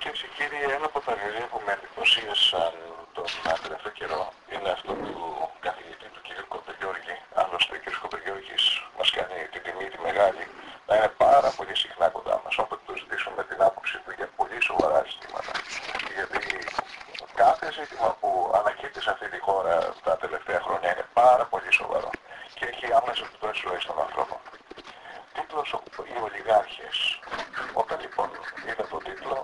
Κυρίε και κύριοι, ένα από τα βιβλία που με εντυπωσίασαν τον τελευταίο καιρό είναι αυτό του καθηγητή του κ. Κοπεριώργη. Άλλωστε, ο κ. Κοπεριώργης μας κάνει την τιμή τη μεγάλη να είναι πάρα πολύ συχνά κοντά μας, όποτε το ζητήσουμε την άποψη του για πολύ σοβαρά ζητήματα. Γιατί κάθε ζήτημα που ανακύπτει σε αυτή τη χώρα τα τελευταία χρόνια είναι πάρα πολύ σοβαρό και έχει άμεσα επιπτώσεις ζωή των ανθρώπων. Τίτλος «Οι ολιγάρχες». Όταν λοιπόν είδα τον τίτλο,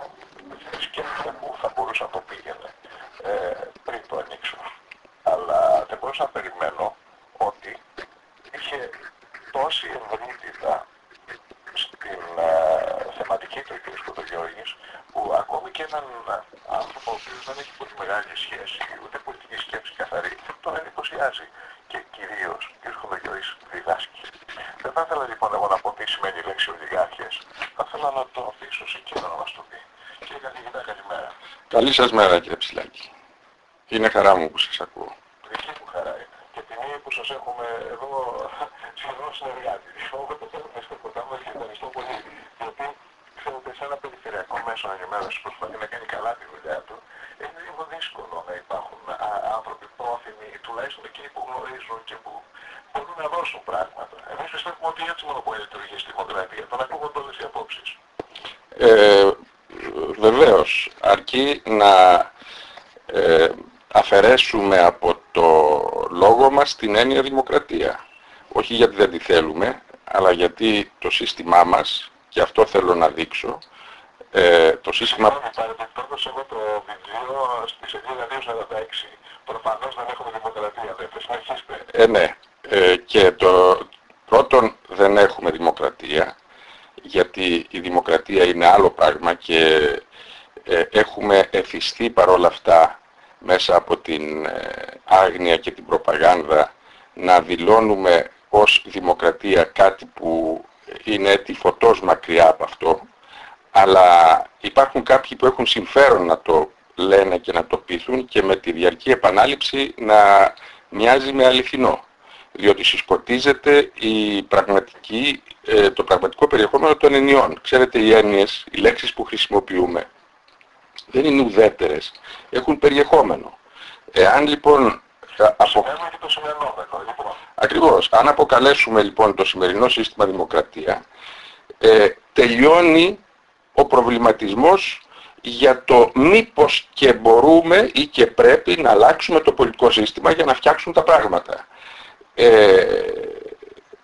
σκέφτηκα που θα μπορούσα να το πήγαινε ε, πριν το ανοίξω. Αλλά δεν μπορούσα να περιμένω ότι είχε τόση ευρύτητα στην ε, θεματική του κ. Σκοτογιώργης που ακόμη και έναν άνθρωπο ο οποίος δεν έχει πολύ μεγάλη σχέση ούτε πολιτική σκέψη καθαρή τον εντυπωσιάζει και κυρίως ο κ. Σκοτογιώργης διδάσκει. Δεν θα ήθελα λοιπόν εγώ να πω τι σημαίνει η λέξη ολιγάρχες. Θα ήθελα να το αφήσω σε εκείνο να μας το πει. Κύριε καθηγητά, καλημέρα. Καλή σας μέρα κύριε Ψηλάκη. Είναι χαρά μου που σας ακούω. Δική μου χαρά είναι. Και τιμή που σας έχουμε εδώ σχεδόν συνεργάτη. Όποτε θέλετε στο κοντά μας και ευχαριστώ πολύ. Γιατί ξέρετε σε ένα περιφερειακό μέσο ενημέρωση που προσπαθεί να κάνει καλά τη δουλειά του, είναι λίγο δύσκολο να υπάρχουν α, άνθρωποι πρόθυμοι, τουλάχιστον εκείνοι που γνωρίζουν και που μπορούν να δώσουν πράγματα. Εμείς πιστεύουμε ότι έτσι μόνο μπορεί να λειτουργήσει η δημοκρατία. Τον ακούγονται όλες οι απόψεις. Ε, βεβαίως, αρκεί να ε, αφαιρέσουμε από το λόγο μας την έννοια δημοκρατία. Όχι γιατί δεν τη θέλουμε, αλλά γιατί το σύστημά μας, και αυτό θέλω να δείξω, ε, το σύστημα... Παρεμπιπτόντως εγώ το βιβλίο στη σελίδα 246. Προφανώς δεν έχουμε δημοκρατία, δεν συνεχίστε. Ε, ναι. Ε, και το πρώτον δεν έχουμε δημοκρατία, γιατί η δημοκρατία είναι άλλο πράγμα και ε, έχουμε εθιστεί παρόλα αυτά μέσα από την ε, άγνοια και την προπαγάνδα να δηλώνουμε ως δημοκρατία κάτι που είναι έτη φωτός μακριά από αυτό αλλά υπάρχουν κάποιοι που έχουν συμφέρον να το λένε και να το πείθουν και με τη διαρκή επανάληψη να μοιάζει με αληθινό διότι συσκοτίζεται η πραγματική, ε, το πραγματικό περιεχόμενο των ενιών. Ξέρετε οι έννοιες, οι λέξεις που χρησιμοποιούμε δεν είναι ουδέτερες, έχουν περιεχόμενο. Εάν λοιπόν... Απο... Λοιπόν. Ακριβώς. Αν αποκαλέσουμε λοιπόν το σημερινό σύστημα δημοκρατία, ε, τελειώνει ο προβληματισμός για το μήπως και μπορούμε ή και πρέπει να αλλάξουμε το πολιτικό σύστημα για να φτιάξουν τα πράγματα. Ε,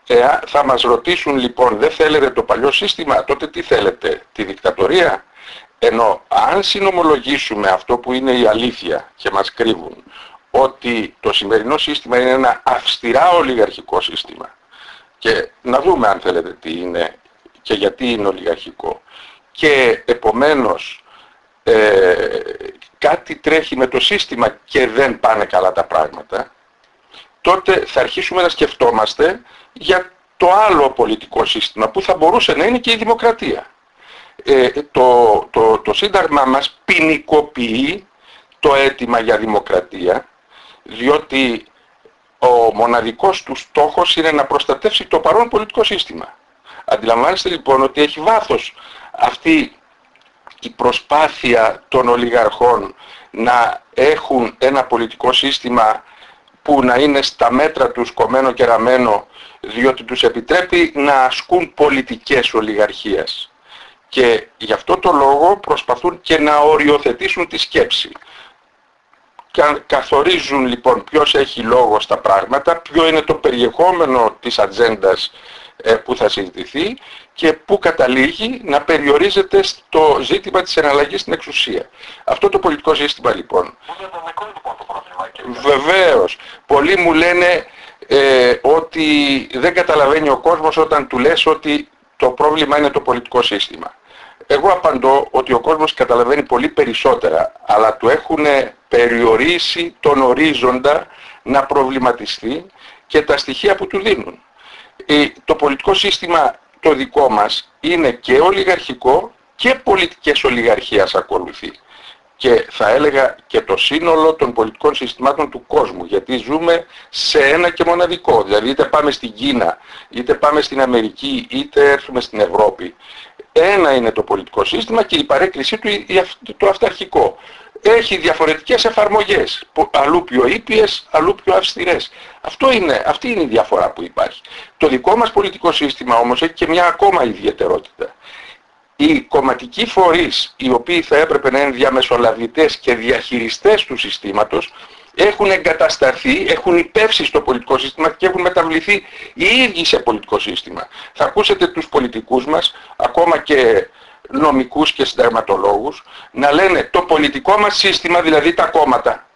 ε, θα μας ρωτήσουν λοιπόν δεν θέλετε το παλιό σύστημα, τότε τι θέλετε, τη δικτατορία; Ενώ αν συνομολογήσουμε αυτό που είναι η αλήθεια και μας κρύβουν, ότι το σημερινό σύστημα είναι ένα αυστηρά ολιγαρχικό σύστημα και να δούμε αν θέλετε τι είναι και γιατί είναι ολιγαρχικό και επομένως ε, κάτι τρέχει με το σύστημα και δεν πάνε καλά τα πράγματα τότε θα αρχίσουμε να σκεφτόμαστε για το άλλο πολιτικό σύστημα που θα μπορούσε να είναι και η δημοκρατία. Ε, το, το, το Σύνταγμα μας ποινικοποιεί το αίτημα για δημοκρατία διότι ο μοναδικός του στόχος είναι να προστατεύσει το παρόν πολιτικό σύστημα. Αντιλαμβάνεστε λοιπόν ότι έχει βάθος αυτή η προσπάθεια των ολιγαρχών να έχουν ένα πολιτικό σύστημα που να είναι στα μέτρα τους κομμένο και ραμμένο διότι τους επιτρέπει να ασκούν πολιτικές ολιγαρχίες. Και γι' αυτό το λόγο προσπαθούν και να οριοθετήσουν τη σκέψη. Καθορίζουν λοιπόν ποιος έχει λόγο στα πράγματα, ποιο είναι το περιεχόμενο της ατζέντας ε, που θα συζητηθεί και που καταλήγει να περιορίζεται στο ζήτημα της εναλλαγής στην εξουσία. Αυτό το πολιτικό σύστημα λοιπόν. Βεβαίως. Πολλοί μου λένε ε, ότι δεν καταλαβαίνει ο κόσμος όταν του λες ότι το πρόβλημα είναι το πολιτικό σύστημα. Εγώ απαντώ ότι ο κόσμος καταλαβαίνει πολύ περισσότερα, αλλά του έχουν περιορίσει τον ορίζοντα να προβληματιστεί και τα στοιχεία που του δίνουν. Ε, το πολιτικό σύστημα το δικό μας είναι και ολιγαρχικό και πολιτικές ολιγαρχίας ακολουθεί. Και θα έλεγα και το σύνολο των πολιτικών συστημάτων του κόσμου, γιατί ζούμε σε ένα και μοναδικό. Δηλαδή είτε πάμε στην Κίνα, είτε πάμε στην Αμερική, είτε έρθουμε στην Ευρώπη. Ένα είναι το πολιτικό σύστημα και η παρέκκλησή του το αυταρχικό. Έχει διαφορετικές εφαρμογές, αλλού πιο ήπιες, αλλού πιο αυστηρές. Αυτό είναι, αυτή είναι η διαφορά που υπάρχει. Το δικό μας πολιτικό σύστημα όμως έχει και μια ακόμα ιδιαιτερότητα. Οι κομματικοί φορείς, οι οποίοι θα έπρεπε να είναι διαμεσολαβητές και διαχειριστές του συστήματος, έχουν εγκατασταθεί, έχουν υπεύσει στο πολιτικό σύστημα και έχουν μεταβληθεί οι ίδιοι σε πολιτικό σύστημα. Θα ακούσετε τους πολιτικούς μας, ακόμα και νομικούς και συνταγματολόγους, να λένε το πολιτικό μας σύστημα, δηλαδή τα κόμματα.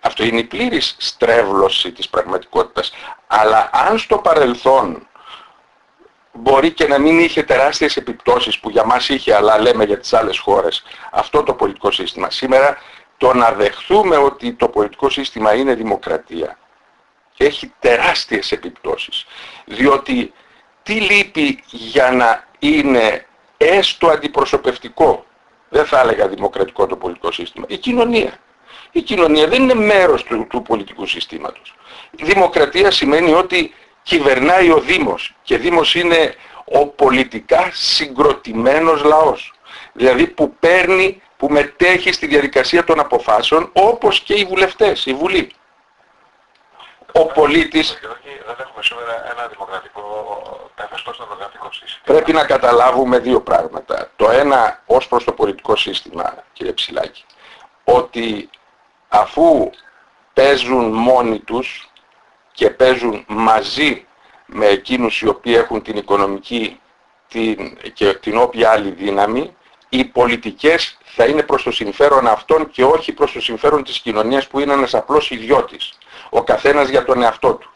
Αυτό είναι η πλήρης στρέβλωση της πραγματικότητας. Αλλά αν στο παρελθόν μπορεί και να μην είχε τεράστιες επιπτώσεις που για μας είχε, αλλά λέμε για τις άλλες χώρες, αυτό το πολιτικό σύστημα. Σήμερα το να δεχθούμε ότι το πολιτικό σύστημα είναι δημοκρατία έχει τεράστιες επιπτώσεις. Διότι τι λείπει για να είναι έστω αντιπροσωπευτικό, δεν θα έλεγα δημοκρατικό το πολιτικό σύστημα, η κοινωνία. Η κοινωνία δεν είναι μέρος του, του πολιτικού συστήματος. Η δημοκρατία σημαίνει ότι κυβερνάει ο Δήμος και Δήμος είναι ο πολιτικά συγκροτημένος λαός. Δηλαδή που παίρνει που μετέχει στη διαδικασία των αποφάσεων όπως και οι βουλευτές, η Βουλή. Ο πολίτης... Δεν έχουμε σήμερα ένα δημοκρατικό, δημοκρατικό σύστημα. Πρέπει να καταλάβουμε δύο πράγματα. Το ένα ως προς το πολιτικό σύστημα, κύριε Ψηλάκη, ότι αφού παίζουν μόνοι τους και παίζουν μαζί με εκείνους οι οποίοι έχουν την οικονομική την, και την όποια άλλη δύναμη, οι πολιτικές θα είναι προς το συμφέρον αυτών και όχι προς το συμφέρον της κοινωνίας που είναι ένας απλός ιδιώτης. Ο καθένας για τον εαυτό του.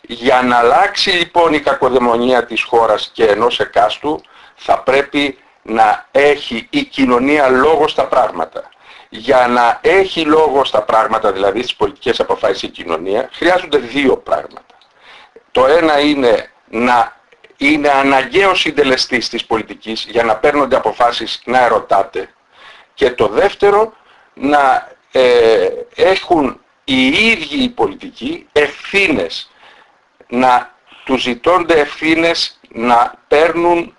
Για να αλλάξει λοιπόν η κακοδαιμονία της χώρας και ενός εκάστου θα πρέπει να έχει η κοινωνία λόγο στα πράγματα. Για να έχει λόγο στα πράγματα, δηλαδή στις πολιτικές αποφάσεις η κοινωνία, χρειάζονται δύο πράγματα. Το ένα είναι να είναι αναγκαίος συντελεστής της πολιτικής για να παίρνονται αποφάσεις να ερωτάτε και το δεύτερο να ε, έχουν οι ίδιοι οι πολιτικοί ευθύνες να τους ζητώνται ευθύνες να παίρνουν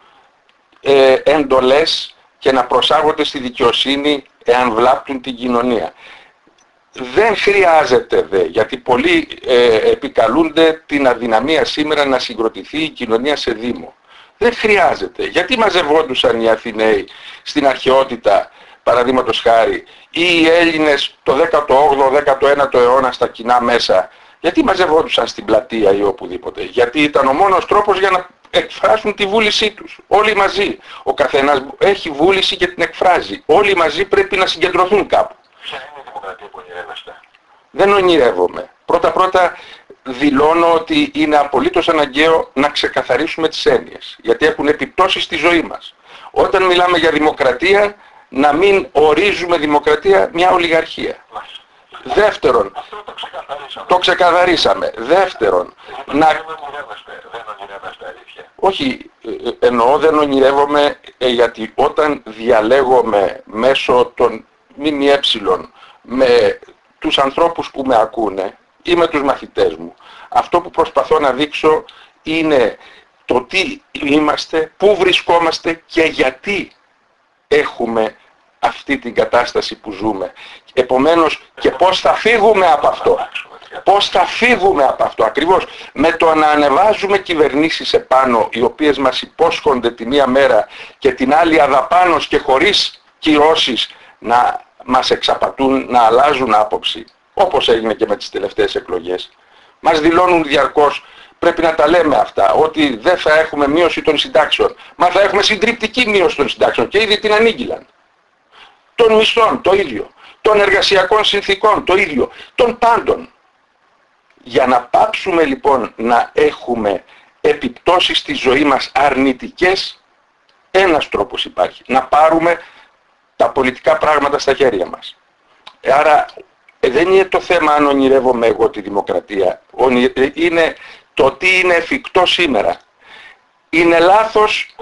ε, εντολές και να προσάγονται στη δικαιοσύνη εάν βλάπτουν την κοινωνία. Δεν χρειάζεται δε, γιατί πολλοί ε, επικαλούνται την αδυναμία σήμερα να συγκροτηθεί η κοινωνία σε Δήμο. Δεν χρειάζεται. Γιατί μαζευόντουσαν οι Αθηναίοι στην αρχαιότητα, παραδείγματος χάρη, ή οι Έλληνες το 18ο, 19ο αιώνα στα κοινά μέσα, γιατί μαζευόντουσαν στην πλατεία ή οπουδήποτε. Γιατί ήταν ο μόνος τρόπος για να εκφράσουν τη βούλησή τους. Όλοι μαζί. Ο καθένας έχει βούληση και την εκφράζει. Όλοι μαζί πρέπει να συγκεντρωθούν κάπου δημοκρατία που ονειρεύεστε. Δεν ονειρεύομαι. Πρώτα-πρώτα δηλώνω ότι είναι απολύτως αναγκαίο να ξεκαθαρίσουμε τις έννοιες. Γιατί έχουν επιπτώσεις στη ζωή μας. Όταν μιλάμε για δημοκρατία, να μην ορίζουμε δημοκρατία μια ολιγαρχία. Δεύτερον, Αυτό το ξεκαθαρίσαμε. το ξεκαθαρίσαμε. Δεύτερον, Γιατί να... δεν ονειρεύεστε, δεν ονειρεύεστε αλήθεια. Όχι, ε, ε, εννοώ δεν ονειρεύομαι ε, γιατί όταν διαλέγομαι μέσω των ΜΜΕ με τους ανθρώπους που με ακούνε ή με τους μαθητές μου. Αυτό που προσπαθώ να δείξω είναι το τι είμαστε, πού βρισκόμαστε και γιατί έχουμε αυτή την κατάσταση που ζούμε. Επομένως και πώς θα φύγουμε από αυτό. Πώς θα φύγουμε από αυτό ακριβώς με το να ανεβάζουμε κυβερνήσεις επάνω οι οποίες μας υπόσχονται τη μία μέρα και την άλλη αδαπάνως και χωρίς κυρώσεις να μας εξαπατούν να αλλάζουν άποψη, όπως έγινε και με τις τελευταίες εκλογές. Μας δηλώνουν διαρκώς, πρέπει να τα λέμε αυτά, ότι δεν θα έχουμε μείωση των συντάξεων. Μα θα έχουμε συντριπτική μείωση των συντάξεων και ήδη την ανήγγυλαν. Των μισθών το ίδιο. Των εργασιακών συνθήκων το ίδιο. Των πάντων. Για να πάψουμε λοιπόν να έχουμε επιπτώσεις στη ζωή μας αρνητικές, ένας τρόπος υπάρχει. Να πάρουμε τα πολιτικά πράγματα στα χέρια μας. Άρα ε, δεν είναι το θέμα αν ονειρεύομαι εγώ τη δημοκρατία. Ε, είναι το τι είναι εφικτό σήμερα. Είναι λάθος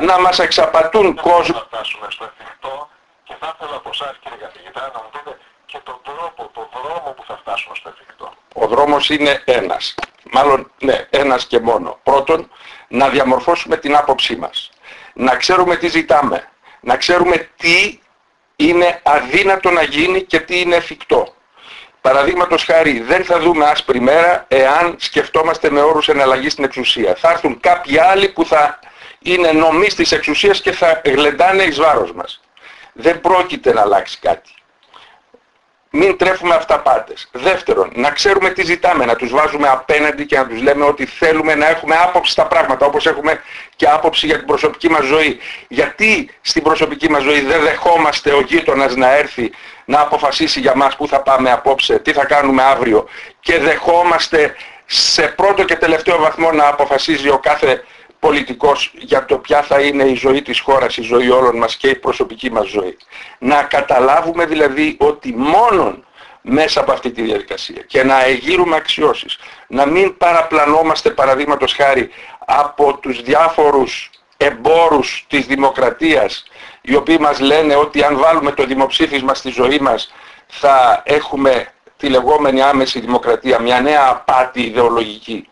να μας εξαπατούν κόσμο. Θα φτάσουμε στο εφικτό και θα ήθελα από εσάς κύριε καθηγητά να μου πείτε και τον τρόπο, τον δρόμο που θα φτάσουμε στο εφικτό. Ο δρόμος είναι ένας. Μάλλον, ναι, ένας και μόνο. Πρώτον, να διαμορφώσουμε την άποψή μας. να ξέρουμε τι ζητάμε, να ξέρουμε τι είναι αδύνατο να γίνει και τι είναι εφικτό. Παραδείγματος χάρη, δεν θα δούμε άσπρη μέρα εάν σκεφτόμαστε με όρους εναλλαγής στην εξουσία. Θα έρθουν κάποιοι άλλοι που θα είναι νομείς της εξουσίας και θα γλεντάνε εις βάρος μας. Δεν πρόκειται να αλλάξει κάτι μην τρέφουμε αυταπάτες. Δεύτερον, να ξέρουμε τι ζητάμε, να τους βάζουμε απέναντι και να τους λέμε ότι θέλουμε να έχουμε άποψη στα πράγματα, όπως έχουμε και άποψη για την προσωπική μας ζωή. Γιατί στην προσωπική μας ζωή δεν δεχόμαστε ο γείτονας να έρθει να αποφασίσει για μας πού θα πάμε απόψε, τι θα κάνουμε αύριο και δεχόμαστε σε πρώτο και τελευταίο βαθμό να αποφασίζει ο κάθε πολιτικός για το ποια θα είναι η ζωή της χώρας, η ζωή όλων μας και η προσωπική μας ζωή. Να καταλάβουμε δηλαδή ότι μόνον μέσα από αυτή τη διαδικασία και να εγείρουμε αξιώσεις, να μην παραπλανόμαστε παραδείγματος χάρη από τους διάφορους εμπόρους της δημοκρατίας οι οποίοι μας λένε ότι αν βάλουμε το δημοψήφισμα στη ζωή μας θα έχουμε τη λεγόμενη άμεση δημοκρατία, μια νέα απάτη ιδεολογική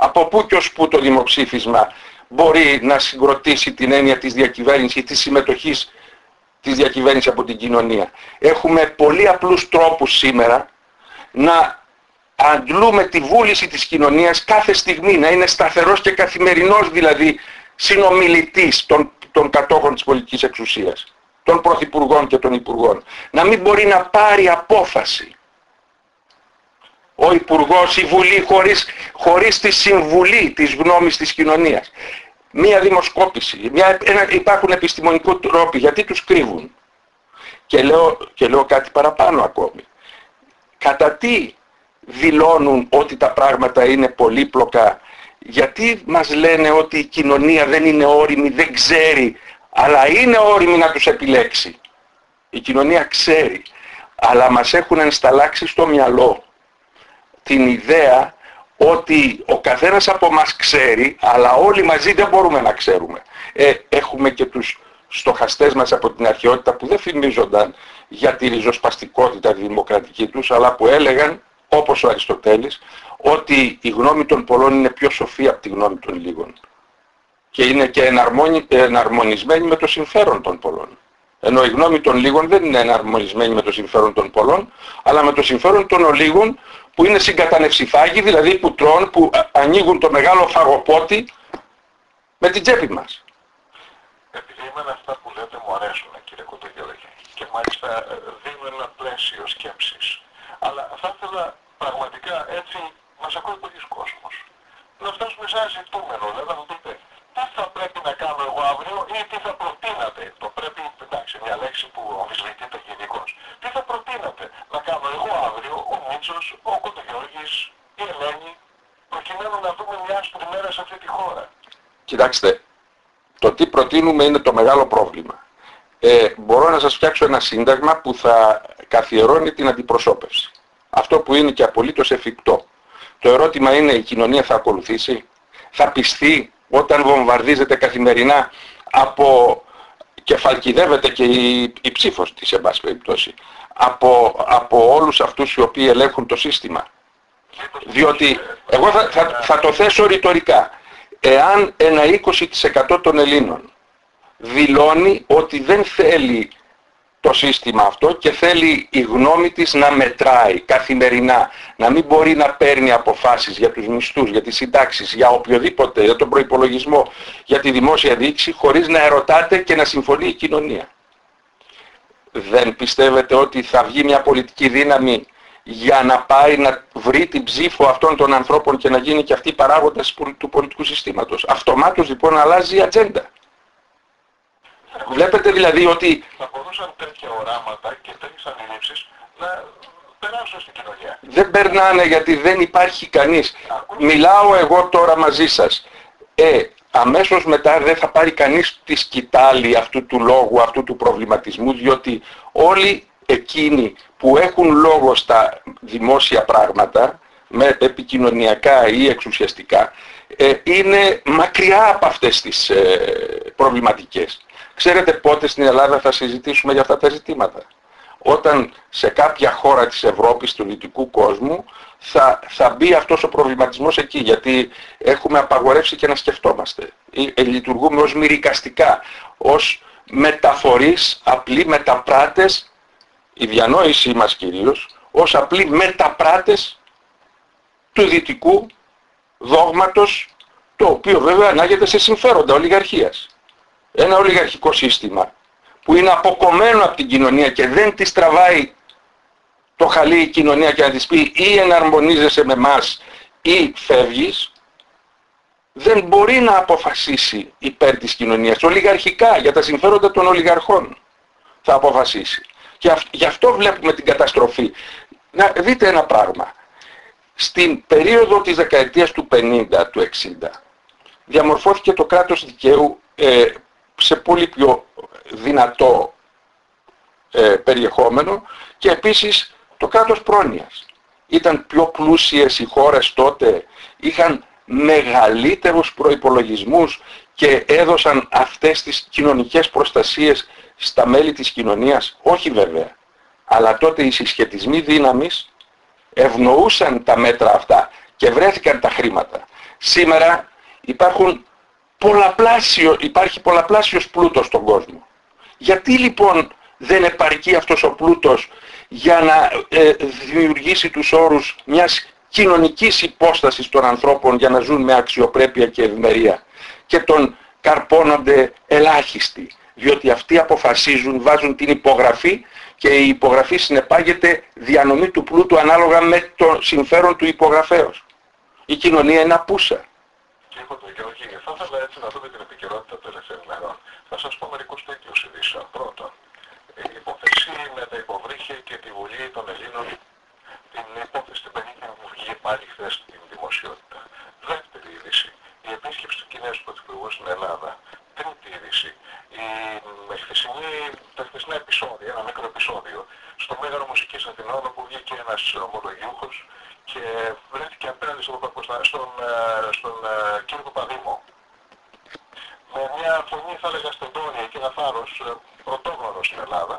από πού και ως πού το δημοψήφισμα μπορεί να συγκροτήσει την έννοια της διακυβέρνησης, της συμμετοχής της διακυβέρνησης από την κοινωνία. Έχουμε πολύ απλούς τρόπους σήμερα να αντλούμε τη βούληση της κοινωνίας κάθε στιγμή, να είναι σταθερός και καθημερινός δηλαδή συνομιλητής των, των κατόχων της πολιτικής εξουσίας, των πρωθυπουργών και των υπουργών. Να μην μπορεί να πάρει απόφαση ο Υπουργός, η Βουλή χωρίς, χωρίς τη συμβουλή της γνώμης της κοινωνίας. Μία δημοσκόπηση, μια, ένα, υπάρχουν επιστημονικοί τρόποι, γιατί τους κρύβουν; Και λέω, και λέω κάτι παραπάνω ακόμη. Κατά τι δηλώνουν ότι τα πράγματα είναι πολύπλοκα, γιατί μας λένε ότι η κοινωνία δεν είναι όριμη, δεν ξέρει, αλλά είναι όριμη να τους επιλέξει. Η κοινωνία ξέρει, αλλά μας έχουν ενσταλλάξει στο μυαλό την ιδέα ότι ο καθένας από μας ξέρει, αλλά όλοι μαζί δεν μπορούμε να ξέρουμε. Ε, έχουμε και τους στοχαστές μας από την αρχαιότητα που δεν φημίζονταν για τη ριζοσπαστικότητα τη δημοκρατική τους, αλλά που έλεγαν, όπως ο Αριστοτέλης, ότι η γνώμη των πολλών είναι πιο σοφή από τη γνώμη των λίγων. Και είναι και εναρμονισμένη με το συμφέρον των πολλών. Ενώ η γνώμη των λίγων δεν είναι εναρμονισμένη με το συμφέρον των πολλών, αλλά με το συμφέρον των λίγων που είναι συγκατανευσιφάγοι, δηλαδή που τρώνε, που ανοίγουν το μεγάλο φαγοπότη με την τσέπη μας. Επειδή εμένα αυτά που λέτε μου αρέσουν κύριε Κοντογιώργη και μάλιστα ε, δίνουν ένα πλαίσιο σκέψης. Αλλά θα ήθελα πραγματικά έτσι μας ακούει πολλοί κόσμος. Να φτάσουμε σε ένα ζητούμενο, δηλαδή να μου πείτε τι θα πρέπει να κάνω εγώ αύριο ή τι θα προτείνατε. Το πρέπει, εντάξει, μια λέξη που αμφισβητείται γενικώς. Τι θα προτείνατε να κάνω εγώ αύριο, ο Μίτσος, ο Κοντογιώργης, η Ελένη, προκειμένου να δούμε μια άσπρη μέρα σε αυτή τη χώρα. Κοιτάξτε, το τι προτείνουμε είναι το μεγάλο πρόβλημα. Ε, μπορώ να σας φτιάξω ένα σύνταγμα που θα καθιερώνει την αντιπροσώπευση. Αυτό που είναι και απολύτως εφικτό. Το ερώτημα είναι η κοινωνία θα ακολουθήσει, θα πιστεί όταν βομβαρδίζεται καθημερινά από και φαλκιδεύεται και η, η ψήφος της εν πάση περιπτώσει από, από όλους αυτούς οι οποίοι ελέγχουν το σύστημα. Διότι εγώ θα, θα, θα το θέσω ρητορικά. Εάν ένα 20% των Ελλήνων δηλώνει ότι δεν θέλει το σύστημα αυτό και θέλει η γνώμη της να μετράει καθημερινά, να μην μπορεί να παίρνει αποφάσεις για τους μισθούς, για τις συντάξεις, για οποιοδήποτε, για τον προϋπολογισμό, για τη δημόσια διοίκηση, χωρίς να ερωτάται και να συμφωνεί η κοινωνία. Δεν πιστεύετε ότι θα βγει μια πολιτική δύναμη για να πάει να βρει την ψήφο αυτών των ανθρώπων και να γίνει και αυτή παράγοντας του πολιτικού συστήματος. Αυτομάτως λοιπόν αλλάζει η ατζέντα. Βλέπετε δηλαδή ότι... Θα μπορούσαν τέτοια οράματα και τέτοιες αντιλήψεις να περάσουν στην κοινωνία. Δεν περνάνε γιατί δεν υπάρχει κανείς. Μιλάω εγώ τώρα μαζί σας. Ε, αμέσως μετά δεν θα πάρει κανείς τη σκητάλη αυτού του λόγου, αυτού του προβληματισμού, διότι όλοι εκείνοι που έχουν λόγο στα δημόσια πράγματα, με επικοινωνιακά ή εξουσιαστικά, ε, είναι μακριά από αυτές τις ε, προβληματικές. Ξέρετε πότε στην Ελλάδα θα συζητήσουμε για αυτά τα ζητήματα; όταν σε κάποια χώρα της Ευρώπης, του δυτικού κόσμου, θα, θα μπει αυτός ο προβληματισμός εκεί, γιατί έχουμε απαγορεύσει και να σκεφτόμαστε. Ε, λειτουργούμε ως μυρικαστικά, ως μεταφορείς, απλοί μεταπράτες, η διανόησή μας κυρίως, ως απλοί μεταπράτες του δυτικού δόγματος, το οποίο βέβαια ανάγεται σε συμφέροντα ολιγαρχίας. Ένα ολιγαρχικό σύστημα που είναι αποκομμένο από την κοινωνία και δεν τη τραβάει το χαλί η κοινωνία και να της πει ή εναρμονίζεσαι με μας ή φεύγεις, δεν μπορεί να αποφασίσει υπέρ της κοινωνίας. Ολιγαρχικά, για τα συμφέροντα των ολιγαρχών θα αποφασίσει. Και γι' αυτό βλέπουμε την καταστροφή. Να δείτε ένα πράγμα. Στην περίοδο της δεκαετίας του 50, του 60, διαμορφώθηκε το κράτος δικαίου ε, σε πολύ πιο δυνατό ε, περιεχόμενο και επίσης το κράτος πρόνοιας. Ήταν πιο πλούσιες οι χώρες τότε, είχαν μεγαλύτερους προϋπολογισμούς και έδωσαν αυτές τις κοινωνικές προστασίες στα μέλη της κοινωνίας. Όχι βέβαια. Αλλά τότε οι συσχετισμοί δύναμης ευνοούσαν τα μέτρα αυτά και βρέθηκαν τα χρήματα. Σήμερα υπάρχουν πολλαπλάσιο, υπάρχει πολλαπλάσιος πλούτος στον κόσμο. Γιατί λοιπόν δεν επαρκεί αυτός ο πλούτος για να ε, δημιουργήσει τους όρους μιας κοινωνικής υπόστασης των ανθρώπων για να ζουν με αξιοπρέπεια και ευημερία και τον καρπώνονται ελάχιστοι διότι αυτοί αποφασίζουν, βάζουν την υπογραφή και η υπογραφή συνεπάγεται διανομή του πλούτου ανάλογα με το συμφέρον του υπογραφέως. Η κοινωνία είναι απούσα. θα ήθελα έτσι να δούμε την επικαιρότητα των τελευταίων ημερών. Θα σας πω μερικούς τέτοιους ειδήσεων. Πρώτον, η υπόθεση με τα υποβρύχια και τη Βουλή των Ελλήνων, την υπόθεση την περίπτωση που βγήκε πάλι χθες στην δημοσιότητα. Δεύτερη είδηση, η επίσκεψη του Κινέζου Πρωθυπουργού στην Ελλάδα. Τρίτη είδηση, η χθεσινή, τα χθεσινά επεισόδια, ένα μικρό επεισόδιο, στο Μέγαρο Μουσικής Αθηνών που βγήκε ένας ομολογιούχος και βρέθηκε απέναντι στον, στον, ε, στον ε, κύριο Παπαδήμο με μια φωνή θα έλεγα στεντόρια και ένα θάρρος ε, πρωτόγνωρος στην Ελλάδα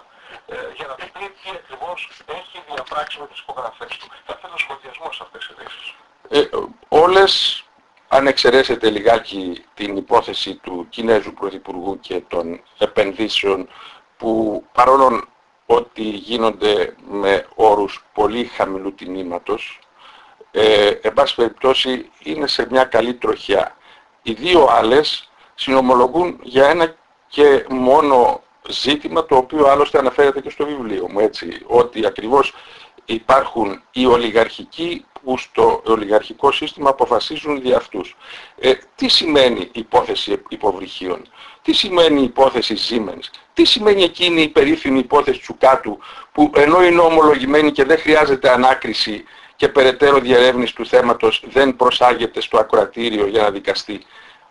για να πει τι ακριβώς έχει διαπράξει με τις υπογραφές του. Θα θέλω σχολιασμός σε αυτές τις ειδήσεις. Ε, όλες αν εξαιρέσετε λιγάκι την υπόθεση του Κινέζου Πρωθυπουργού και των επενδύσεων που παρόλο ότι γίνονται με όρους πολύ χαμηλού τιμήματος, ε, εν πάση περιπτώσει είναι σε μια καλή τροχιά. Οι δύο άλλες συνομολογούν για ένα και μόνο ζήτημα το οποίο άλλωστε αναφέρεται και στο βιβλίο μου, έτσι, ότι ακριβώς υπάρχουν οι ολιγαρχικοί που στο ολιγαρχικό σύστημα αποφασίζουν δι' αυτούς. Ε, τι σημαίνει υπόθεση υποβρυχίων, τι σημαίνει υπόθεση Siemens, τι σημαίνει εκείνη η περίφημη υπόθεση Τσουκάτου που ενώ είναι ομολογημένη και δεν χρειάζεται ανάκριση και περαιτέρω διερεύνηση του θέματος δεν προσάγεται στο ακροατήριο για να δικαστεί;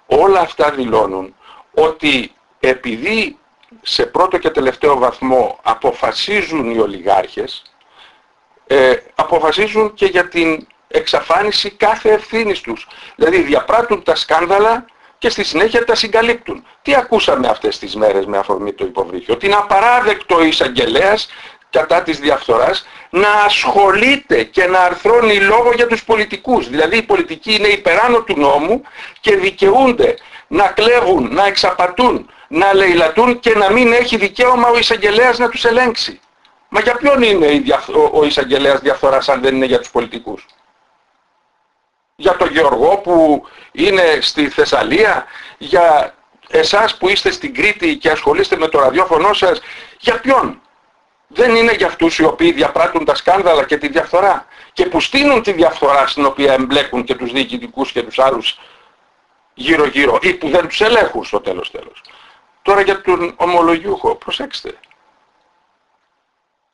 Όλα αυτά δηλώνουν ότι επειδή σε πρώτο και τελευταίο βαθμό αποφασίζουν οι ολιγάρχες, ε, αποφασίζουν και για την εξαφάνιση κάθε ευθύνης τους. Δηλαδή διαπράττουν τα σκάνδαλα και στη συνέχεια τα συγκαλύπτουν. Τι ακούσαμε αυτές τις μέρες με αφορμή το υποβρύχιο; Ότι είναι απαράδεκτο ο εισαγγελέας κατά της διαφθοράς να ασχολείται και να αρθρώνει λόγο για τους πολιτικούς. Δηλαδή οι πολιτικοί είναι υπεράνω του νόμου και δικαιούνται να κλέβουν, να εξαπατούν, να λαιλατούν και να μην έχει δικαίωμα ο εισαγγελέας να τους ελέγξει. Μα για ποιον είναι ο εισαγγελέας διαφθοράς αν δεν είναι για τους πολιτικούς; Για τον Γεωργό που είναι στη Θεσσαλία, για εσάς που είστε στην Κρήτη και ασχολείστε με το ραδιόφωνο σας, για ποιον; Δεν είναι για αυτούς οι οποίοι διαπράττουν τα σκάνδαλα και τη διαφθορά και που στείλουν τη διαφθορά στην οποία εμπλέκουν και τους διοικητικούς και τους άλλους γύρω-γύρω ή που δεν τους ελέγχουν στο τέλος τέλος. Τώρα για τον ομολογιούχο, προσέξτε.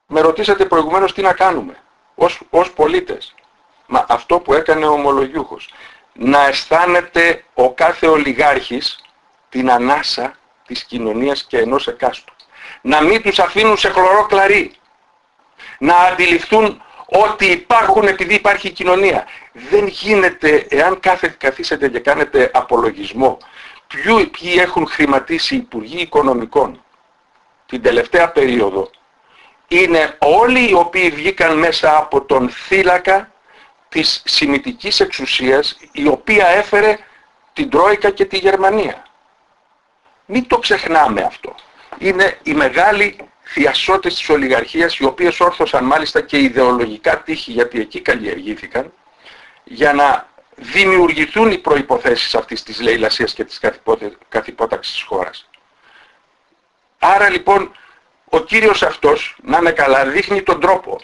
Με ρωτήσατε προηγουμένως τι να κάνουμε ως, ως πολίτες. Μα αυτό που έκανε ο ομολογιούχος. Να αισθάνεται ο κάθε ολιγάρχης την ανάσα της κοινωνίας και ενός εκάστου. Να μην τους αφήνουν σε χλωρό κλαρί. Να αντιληφθούν ότι υπάρχουν επειδή υπάρχει κοινωνία. Δεν γίνεται, εάν κάθε, καθίσετε και κάνετε απολογισμό, ποιοι έχουν χρηματίσει οι Υπουργοί Οικονομικών την τελευταία περίοδο είναι όλοι οι οποίοι βγήκαν μέσα από τον θύλακα της σημητικής εξουσίας η οποία έφερε την Τρόικα και τη Γερμανία. Μην το ξεχνάμε αυτό. Είναι οι μεγάλοι θειασότες της ολιγαρχίας οι οποίες όρθωσαν μάλιστα και ιδεολογικά τύχη γιατί εκεί καλλιεργήθηκαν για να δημιουργηθούν οι προϋποθέσεις αυτής της λαιλασίας και της καθυπόταξης της χώρας. Άρα λοιπόν ο κύριος αυτός, να είναι καλά, δείχνει τον τρόπο.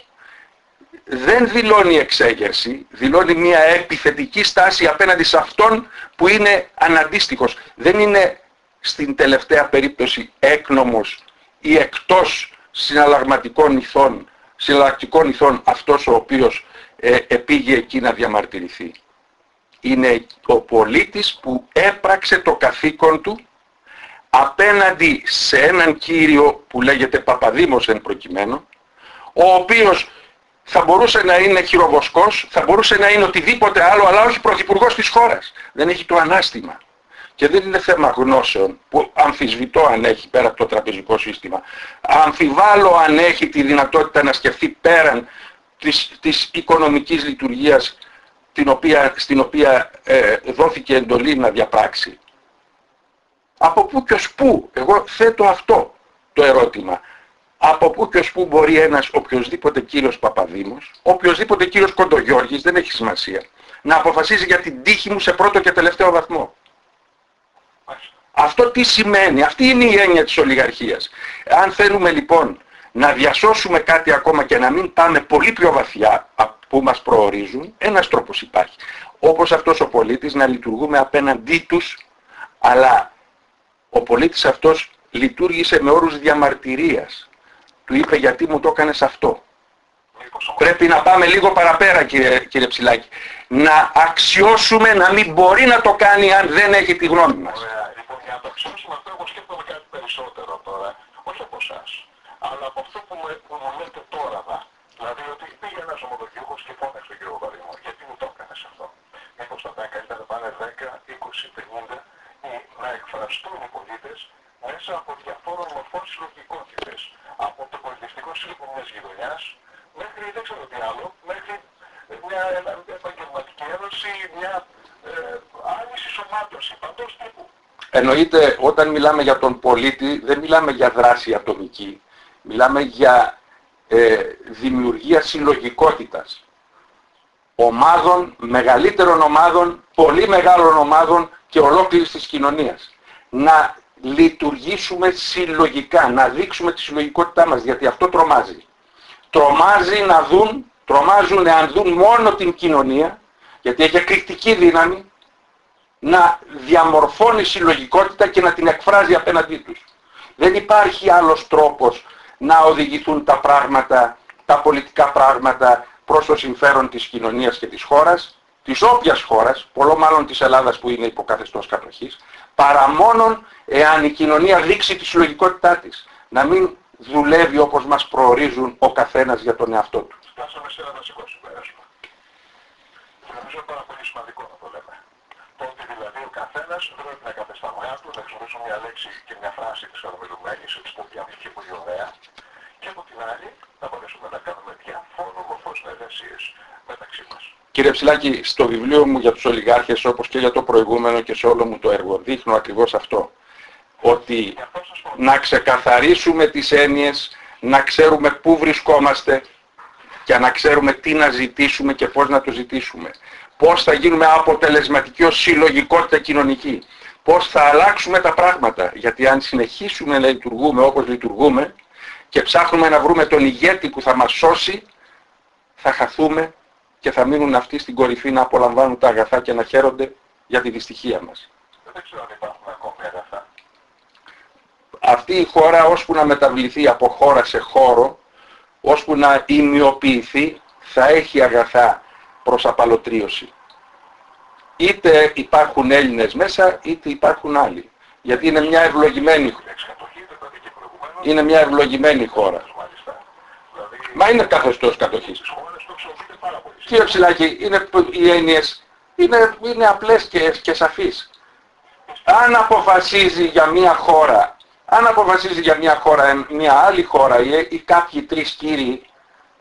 Δεν δηλώνει εξέγερση, δηλώνει μια επιθετική στάση απέναντι σε αυτόν που είναι αναντίστοιχος. Δεν είναι στην τελευταία περίπτωση έκνομος ή εκτός συναλλαγματικών ηθών, συναλλακτικών ηθών αυτός ο οποίος ε, επήγε εκεί να διαμαρτυρηθεί. Είναι ο πολίτης που έπραξε το καθήκον του απέναντι σε έναν κύριο που λέγεται Παπαδήμος εν προκειμένου, ο οποίος θα μπορούσε να είναι χειροβοσκός, θα μπορούσε να είναι οτιδήποτε άλλο, αλλά όχι πρωθυπουργός της χώρας. Δεν έχει το ανάστημα. Και δεν είναι θέμα γνώσεων που αμφισβητώ αν έχει πέρα από το τραπεζικό σύστημα. Αμφιβάλλω αν έχει τη δυνατότητα να σκεφτεί πέραν της, της οικονομικής λειτουργίας την οποία, στην οποία ε, δόθηκε εντολή να διαπράξει. Από πού και ως πού, εγώ θέτω αυτό το ερώτημα. Από πού και ως πού μπορεί ένας οποιοδήποτε κύριος Παπαδήμος, οποιοδήποτε κύριος Κοντογιώργης, δεν έχει σημασία, να αποφασίζει για την τύχη μου σε πρώτο και τελευταίο βαθμό. Αυτό τι σημαίνει, αυτή είναι η έννοια της ολιγαρχίας. Αν θέλουμε λοιπόν να διασώσουμε κάτι ακόμα και να μην πάμε πολύ πιο βαθιά που μας προορίζουν, ένας τρόπος υπάρχει. Όπως αυτός ο πολίτης να λειτουργούμε απέναντί τους, αλλά ο πολίτης αυτός λειτουργήσε με όρους διαμαρτυρίας. Του είπε γιατί μου το έκανες αυτό. Πρέπει να πάμε λίγο παραπέρα κύριε, κύριε Ψηλάκη. Να αξιώσουμε να μην μπορεί να το κάνει αν δεν έχει τη γνώμη μας. Ωραία. Λοιπόν, για να το αξιώσουμε αυτό εγώ σκέφτομαι κάτι περισσότερο τώρα. Όχι από εσάς. Αλλά από αυτό που, με, που μου λέτε τώρα. Δα. Δηλαδή ότι πήγε ένας ομοδοκιούχος και φώναξε τον κύριο Παπαδήμο. Γιατί μου το έκανες αυτό. Μήπως θα ήταν καλύτερα να πάνε 10, 20, 50 ή να εκφραστούν οι πολίτες μέσα από διαφόρων μορφών συλλογικότητες. Από το πολιτιστικό σύλλογο μιας γειτονιάς μέχρι δεν ξέρω τι άλλο, μέχρι μια επαγγελματική ένωση, μια ε, άλλη συσσωμάτωση παντός τύπου. Εννοείται όταν μιλάμε για τον πολίτη δεν μιλάμε για δράση ατομική. Μιλάμε για ε, δημιουργία συλλογικότητας. Ομάδων, μεγαλύτερων ομάδων, πολύ μεγάλων ομάδων και ολόκληρης της κοινωνίας. Να λειτουργήσουμε συλλογικά, να δείξουμε τη συλλογικότητά μας, γιατί αυτό τρομάζει. Τρομάζει να δουν, τρομάζουν αν δουν μόνο την κοινωνία, γιατί έχει εκρηκτική δύναμη, να διαμορφώνει συλλογικότητα και να την εκφράζει απέναντί τους. Δεν υπάρχει άλλος τρόπος να οδηγηθούν τα πράγματα, τα πολιτικά πράγματα προς το συμφέρον της κοινωνίας και της χώρας, της όποιας χώρας, πολλό μάλλον της Ελλάδας που είναι υποκαθεστώς κατοχής, παρά μόνον εάν η κοινωνία δείξει τη συλλογικότητά της. Να μην δουλεύει όπως μας προορίζουν ο καθένας για τον εαυτό του. Φτάσαμε σε ένα βασικό συμπέρασμα. Και νομίζω είναι πάρα πολύ σημαντικό να το λέμε. Το ότι δηλαδή ο καθένας δεν πρέπει να καθίσει στα μάτια του, να χρησιμοποιήσω μια λέξη και μια φράση της χαρομιλουμένης, έτσι που διαβήθηκε πολύ ωραία, και από την άλλη να μπορέσουμε να κάνουμε διαφόρων μορφών συνεργασίες μεταξύ μας. Κύριε Ψηλάκη, στο βιβλίο μου για τους ολιγάρχες, όπως και για το προηγούμενο και σε όλο μου το έργο, δείχνω ακριβώς αυτό. Ότι Γι' αυτό σας πω, να ξεκαθαρίσουμε τις έννοιες, να ξέρουμε πού βρισκόμαστε και να ξέρουμε τι να ζητήσουμε και πώς να το ζητήσουμε. Πώς θα γίνουμε αποτελεσματικοί ως συλλογικότητα κοινωνική. Πώς θα αλλάξουμε τα πράγματα. Γιατί αν συνεχίσουμε να λειτουργούμε όπως λειτουργούμε και ψάχνουμε να βρούμε τον ηγέτη που θα μας σώσει, θα χαθούμε και θα μείνουν αυτοί στην κορυφή να απολαμβάνουν τα αγαθά και να χαίρονται για τη δυστυχία μας. δεν ξέρω αν υπάρχουν ακόμη αγαθά. αυτή η χώρα ώσπου να μεταβληθεί από χώρα σε χώρο, ώσπου να ημιοποιηθεί, θα έχει αγαθά προς απαλωτρίωση. Είτε υπάρχουν Έλληνες μέσα, είτε υπάρχουν άλλοι. Γιατί είναι μια ευλογημένη, Εξκατοχείται το και προηγουμένως, είναι μια ευλογημένη χώρα. μάλιστα. Δηλαδή, Μα είναι καθεστώς κατοχής. τις χώρες το εξοφείται πάρα πολύ. Κύριε Ψηλάκη, είναι, οι έννοιες είναι, είναι απλές και, και σαφείς. Αν αποφασίζει για μια χώρα Αν αποφασίζει για μια χώρα, μια άλλη χώρα ή, ή κάποιοι τρεις κύριοι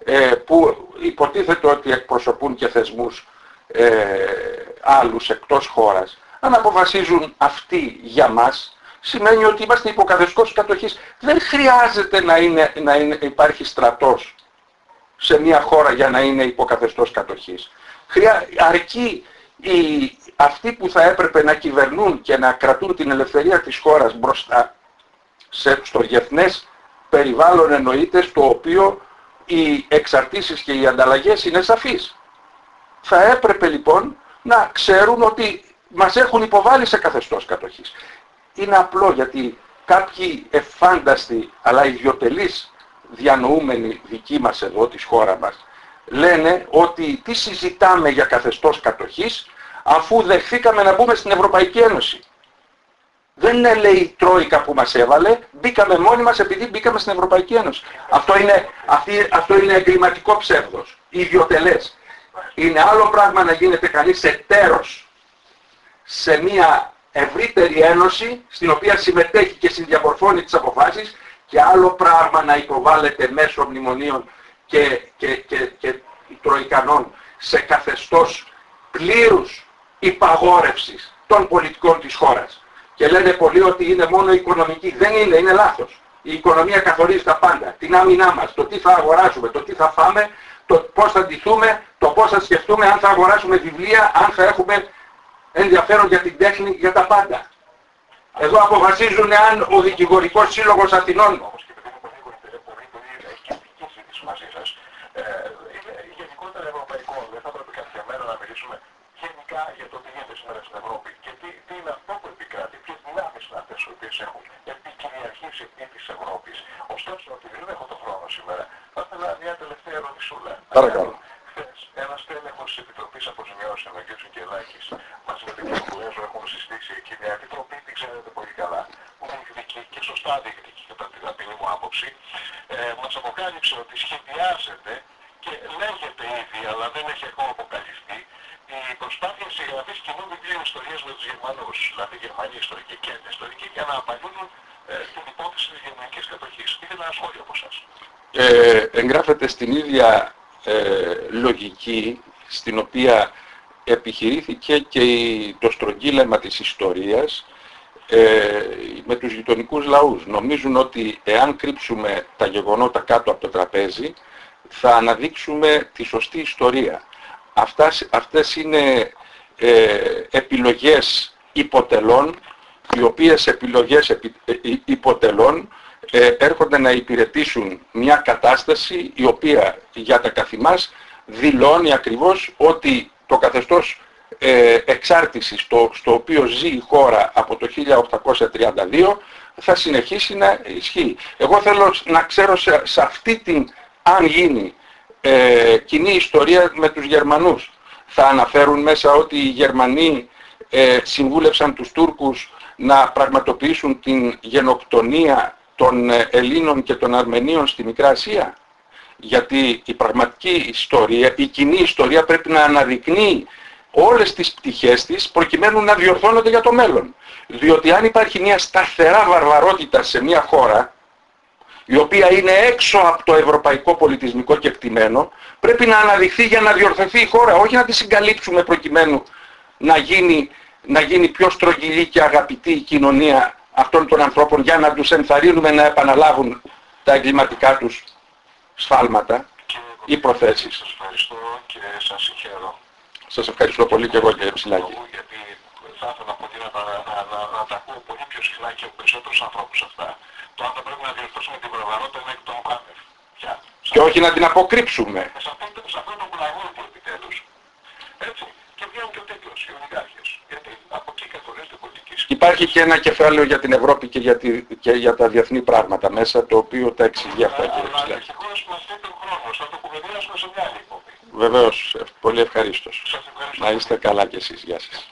ε, που υποτίθεται ότι εκπροσωπούν και θεσμούς ε, άλλους εκτός χώρας, αν αποφασίζουν αυτοί για μας, σημαίνει ότι είμαστε υποκαθεστώς κατοχής. Δεν χρειάζεται να, είναι, να είναι, υπάρχει στρατός σε μια χώρα για να είναι υποκαθεστώς κατοχής. Χρειά, αρκεί οι, αυτοί που θα έπρεπε να κυβερνούν και να κρατούν την ελευθερία της χώρας μπροστά σε, στο διεθνές περιβάλλον εννοείται στο οποίο οι εξαρτήσεις και οι ανταλλαγές είναι σαφείς. Θα έπρεπε λοιπόν να ξέρουν ότι μας έχουν υποβάλει σε καθεστώς κατοχής. Είναι απλό γιατί κάποιοι εφάνταστοι αλλά ιδιωτελείς διανοούμενοι δικοί μας εδώ της χώρας μας λένε ότι τι συζητάμε για καθεστώς κατοχής αφού δεχθήκαμε να μπούμε στην Ευρωπαϊκή Ένωση. Δεν είναι λέει η Τρόικα που μας έβαλε, μπήκαμε μόνοι μας επειδή μπήκαμε στην Ευρωπαϊκή Ένωση. Αυτό είναι, αυτή, αυτό είναι εγκληματικό ψεύδος, ιδιωτελές. Είναι άλλο πράγμα να γίνεται κανείς εταίρος σε μια ευρύτερη ένωση στην οποία συμμετέχει και συνδιαμορφώνει τις αποφάσεις και άλλο πράγμα να υποβάλλεται μέσω μνημονίων και, και, και, και τροικανών σε καθεστώς πλήρους υπαγόρευσης των πολιτικών της χώρας. Και λένε πολλοί ότι είναι μόνο οικονομική. Δεν είναι, είναι λάθος. Η οικονομία καθορίζει τα πάντα. Την άμυνά μας, το τι θα αγοράσουμε, το τι θα φάμε, το πώς θα ντυθούμε, το πώς θα σκεφτούμε, αν θα αγοράσουμε βιβλία, αν θα έχουμε ενδιαφέρον για την τέχνη, για τα πάντα. Εδώ αποφασίζουν αν ο δικηγορικός σύλλογος Αθηνών για το τι γίνεται σήμερα στην Ευρώπη και τι, τι είναι αυτό που επικράτει, ποιες δυνάμεις είναι αυτές οι οποίες έχουν επικυριαρχήσει επί της Ευρώπης. Ωστόσο, επειδή δεν έχω το χρόνο σήμερα, θα ήθελα μια τελευταία ερωτησούλα. Παρακαλώ. Χθες, ένας τέλεχος της Επιτροπής Αποζημιώσεων, ο κ. Σικελάκης, μαζί με τον κ. Κουλέζο έχουν συστήσει εκεί μια επιτροπή, την ξέρετε πολύ καλά, που διεκδικεί και σωστά διεκδικεί κατά την ταπεινή μου άποψη, ε, μας αποκάλυψε ότι σχεδιάζεται και λέγεται ήδη, αλλά δεν έχει ακόμα αποκαλυφθεί, η προσπάθεια συγγραφής κοινού βιβλίου ιστορίας με τους Γερμανούς, δηλαδή Γερμανοί ιστορικοί και ιστορικοί, για να απαλύνουν ε, την υπόθεση της γερμανικής κατοχής. Ήθελα ένα σχόλιο από εσάς. Ε, εγγράφεται στην ίδια ε, λογική στην οποία επιχειρήθηκε και το στρογγύλεμα της ιστορίας ε, με τους γειτονικούς λαούς. Νομίζουν ότι εάν κρύψουμε τα γεγονότα κάτω από το τραπέζι θα αναδείξουμε τη σωστή ιστορία. Αυτές, αυτές είναι ε, επιλογές υποτελών, οι οποίες επιλογές επι, ε, υποτελών ε, έρχονται να υπηρετήσουν μια κατάσταση η οποία για τα καθημάς δηλώνει ακριβώς ότι το καθεστώς ε, εξάρτησης στο, στο οποίο ζει η χώρα από το 1832 θα συνεχίσει να ισχύει. Εγώ θέλω να ξέρω σε, σε αυτή την, αν γίνει ε, κοινή ιστορία με τους Γερμανούς. Θα αναφέρουν μέσα ότι οι Γερμανοί ε, συμβούλευσαν τους Τούρκους να πραγματοποιήσουν την γενοκτονία των ε, Ελλήνων και των Αρμενίων στη Μικρά Ασία. Γιατί η πραγματική ιστορία, η κοινή ιστορία πρέπει να αναδεικνύει όλες τις πτυχές της προκειμένου να διορθώνονται για το μέλλον. Διότι αν υπάρχει μια σταθερά βαρβαρότητα σε μια χώρα, η οποία είναι έξω από το ευρωπαϊκό πολιτισμικό κεκτημένο, πρέπει να αναδειχθεί για να διορθωθεί η χώρα, όχι να τη συγκαλύψουμε προκειμένου να γίνει, να γίνει πιο στρογγυλή και αγαπητή η κοινωνία αυτών των ανθρώπων για να τους ενθαρρύνουμε να επαναλάβουν τα εγκληματικά τους σφάλματα ή προθέσεις. Σας ευχαριστώ και σας συγχαίρω. Σας ευχαριστώ πολύ και εγώ κύριε Ψηλάκη. Γιατί θα ήθελα να, να, να, να, να τα ακούω πολύ πιο συχνά και από περισσότερους ανθρώπους αυτά. Το αν θα πρέπει να διορθώσουμε την προβαρότητα είναι εκ των ουκάνευ. Και όχι να την αποκρύψουμε. Σε αυτό, σε αυτό το πλαγόδιο επιτέλους. Έτσι. Και βγαίνουν και τέτοιους οι ολιγάρχες. Γιατί από εκεί καθορίζεται πολιτική Υπάρχει και ένα κεφάλαιο για την Ευρώπη και για, τη, και για τα διεθνή πράγματα μέσα, το οποίο τα εξηγεί αυτά κύριε Αλλά Ψηλάκη. ευτυχώς μας δίνει τον χρόνο. Θα το κουβεντιάσουμε σε μια άλλη εκπομπή. Βεβαίως, πολύ ευχαρίστως. Σας ευχαριστώ. Να είστε καλά κι εσείς. Γεια σας.